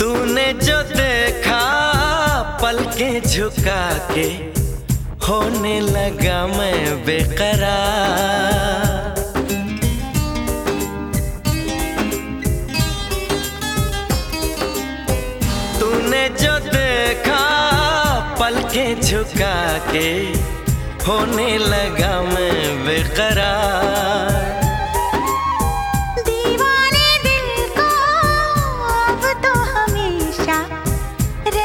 तूने जो देखा पल के झुका के होने लगा मैं बेकरार। तूने जो देखा पल के झुका के होने लगा मैं बेकरार।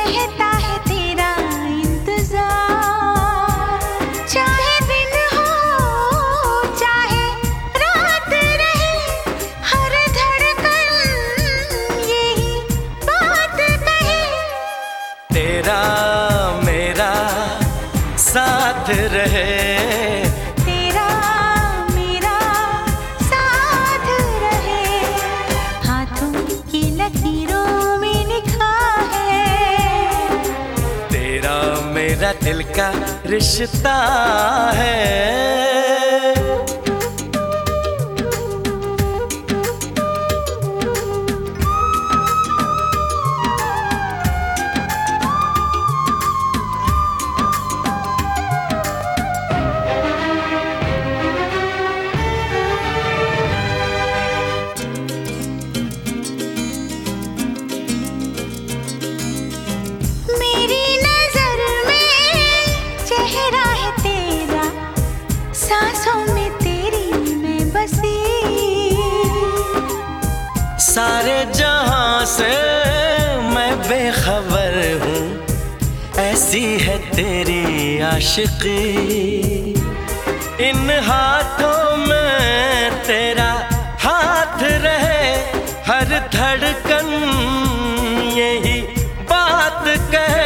है मेरा दिल का रिश्ता है। सारे जहाँ से मैं बेखबर हूँ, ऐसी है तेरी आशिकी। इन हाथों में तेरा हाथ रहे, हर धड़कन यही बात कहे।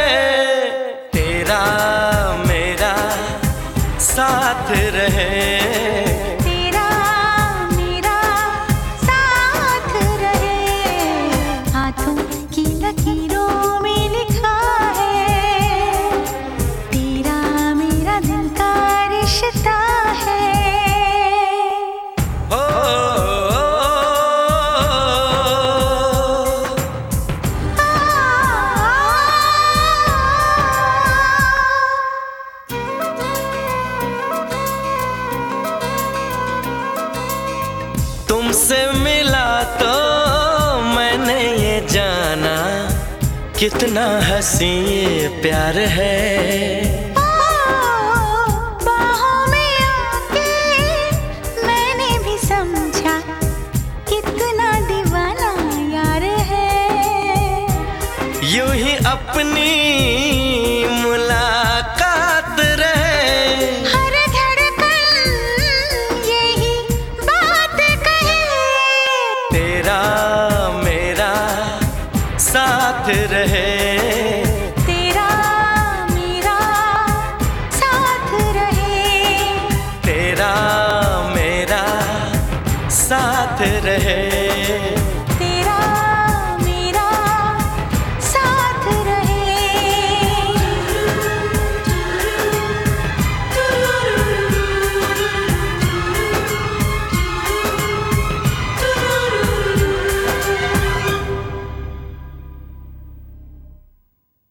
कितना हसी प्यार है। साथ रहे। तेरा मेरा साथ रहे। तेरा मेरा साथ रहे।